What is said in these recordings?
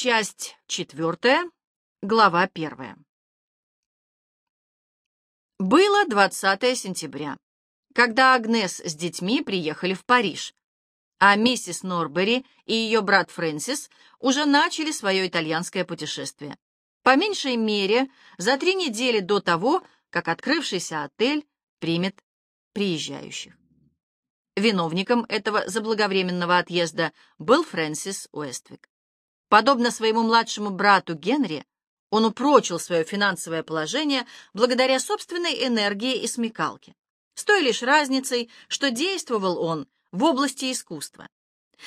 Часть четвертая, глава первая. Было 20 сентября, когда Агнес с детьми приехали в Париж, а миссис Норбери и ее брат Фрэнсис уже начали свое итальянское путешествие. По меньшей мере, за три недели до того, как открывшийся отель примет приезжающих. Виновником этого заблаговременного отъезда был Фрэнсис Уэствик. Подобно своему младшему брату Генри, он упрочил свое финансовое положение благодаря собственной энергии и смекалке, с той лишь разницей, что действовал он в области искусства.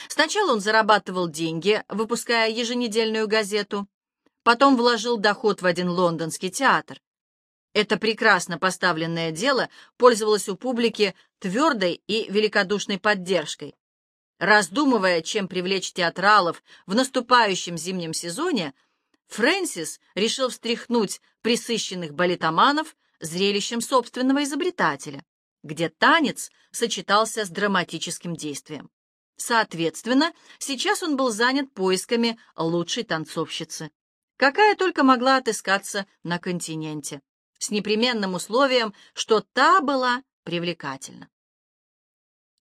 Сначала он зарабатывал деньги, выпуская еженедельную газету, потом вложил доход в один лондонский театр, это прекрасно поставленное дело пользовалось у публики твердой и великодушной поддержкой. Раздумывая, чем привлечь театралов в наступающем зимнем сезоне, Фрэнсис решил встряхнуть присыщенных балетоманов зрелищем собственного изобретателя, где танец сочетался с драматическим действием. Соответственно, сейчас он был занят поисками лучшей танцовщицы, какая только могла отыскаться на континенте с непременным условием, что та была привлекательна.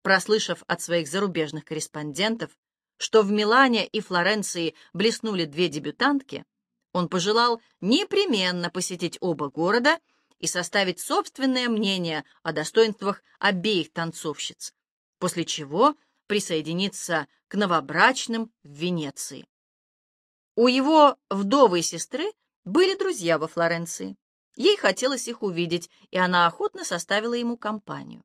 Прослышав от своих зарубежных корреспондентов, что в Милане и Флоренции блеснули две дебютантки, он пожелал непременно посетить оба города и составить собственное мнение о достоинствах обеих танцовщиц, после чего присоединиться к новобрачным в Венеции. У его вдовой сестры были друзья во Флоренции. Ей хотелось их увидеть, и она охотно составила ему компанию.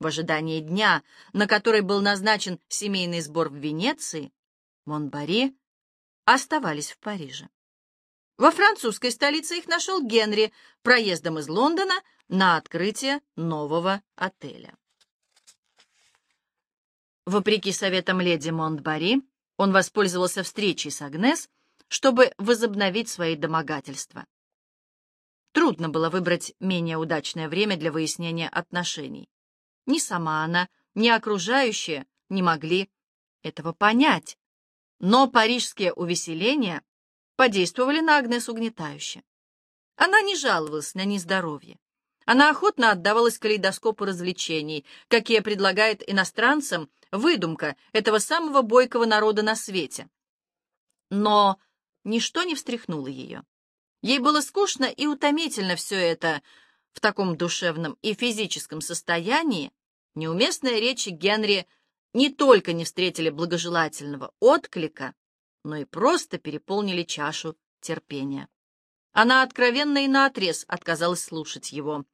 В ожидании дня, на который был назначен семейный сбор в Венеции, Монбари оставались в Париже. Во французской столице их нашел Генри проездом из Лондона на открытие нового отеля. Вопреки советам леди Монтбари, он воспользовался встречей с Агнес, чтобы возобновить свои домогательства. Трудно было выбрать менее удачное время для выяснения отношений. Ни сама она, ни окружающие не могли этого понять. Но парижские увеселения подействовали на Агнес угнетающе. Она не жаловалась на нездоровье. Она охотно отдавалась калейдоскопу развлечений, какие предлагает иностранцам выдумка этого самого бойкого народа на свете. Но ничто не встряхнуло ее. Ей было скучно и утомительно все это в таком душевном и физическом состоянии. Неуместные речи Генри не только не встретили благожелательного отклика, но и просто переполнили чашу терпения. Она откровенно и наотрез отказалась слушать его.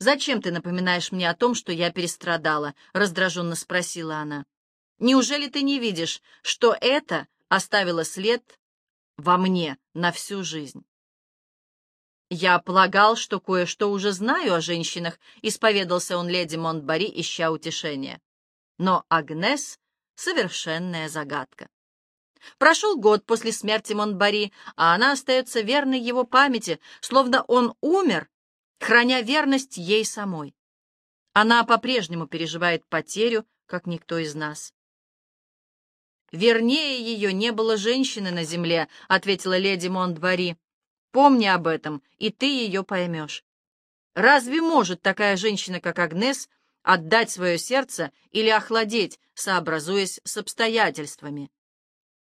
«Зачем ты напоминаешь мне о том, что я перестрадала?» — раздраженно спросила она. «Неужели ты не видишь, что это оставило след во мне на всю жизнь. «Я полагал, что кое-что уже знаю о женщинах», — исповедался он леди Монтбари, ища утешения. Но Агнес — совершенная загадка. Прошел год после смерти Монтбари, а она остается верной его памяти, словно он умер, храня верность ей самой. Она по-прежнему переживает потерю, как никто из нас. «Вернее ее не было женщины на земле», — ответила леди Монтбари. «Помни об этом, и ты ее поймешь. Разве может такая женщина, как Агнес, отдать свое сердце или охладеть, сообразуясь с обстоятельствами?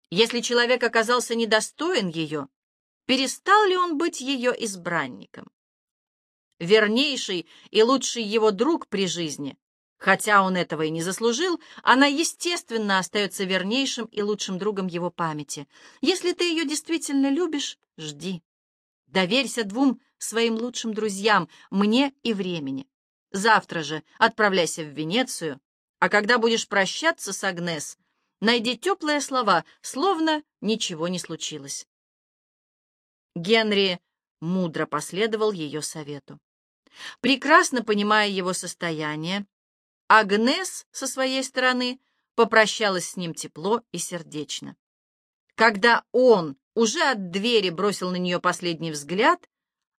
Если человек оказался недостоин ее, перестал ли он быть ее избранником? Вернейший и лучший его друг при жизни Хотя он этого и не заслужил, она, естественно, остается вернейшим и лучшим другом его памяти. Если ты ее действительно любишь, жди. Доверься двум своим лучшим друзьям, мне и времени. Завтра же отправляйся в Венецию, а когда будешь прощаться с Агнес, найди теплые слова, словно ничего не случилось. Генри мудро последовал ее совету. Прекрасно понимая его состояние, Агнес со своей стороны попрощалась с ним тепло и сердечно. Когда он уже от двери бросил на нее последний взгляд,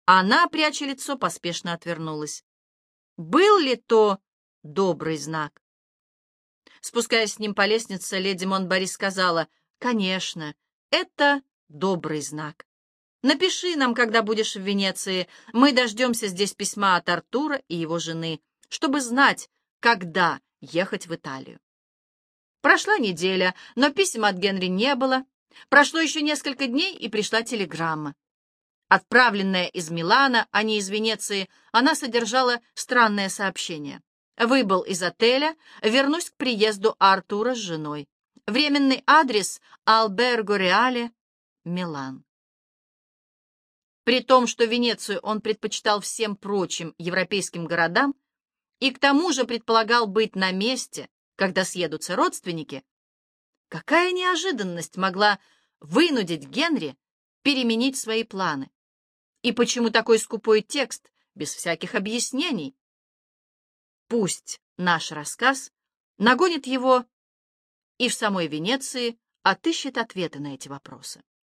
она, пряча лицо, поспешно отвернулась. Был ли то добрый знак? Спускаясь с ним по лестнице, леди Монбари сказала, «Конечно, это добрый знак. Напиши нам, когда будешь в Венеции. Мы дождемся здесь письма от Артура и его жены, чтобы знать, когда ехать в Италию. Прошла неделя, но писем от Генри не было. Прошло еще несколько дней, и пришла телеграмма. Отправленная из Милана, а не из Венеции, она содержала странное сообщение. Выбыл из отеля, вернусь к приезду Артура с женой. Временный адрес Алберго Реале, Милан. При том, что Венецию он предпочитал всем прочим европейским городам и к тому же предполагал быть на месте, когда съедутся родственники, какая неожиданность могла вынудить Генри переменить свои планы? И почему такой скупой текст, без всяких объяснений? Пусть наш рассказ нагонит его и в самой Венеции отыщет ответы на эти вопросы.